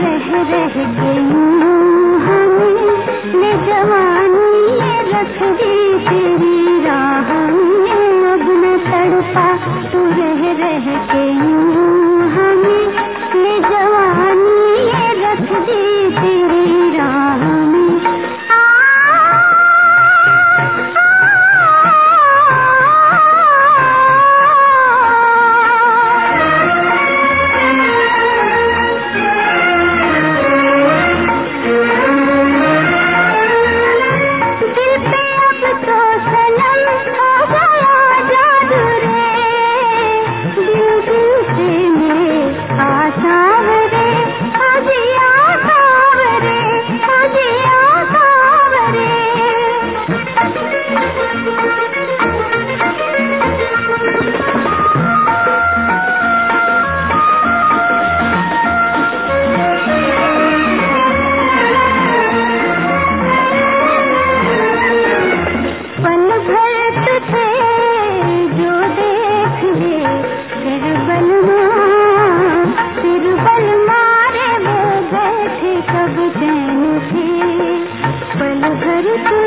रह रह गई हमें जवानी रख दी तेरी राह में। अब न तड़पा, तू रह रह गई सब चैन से पल भर तो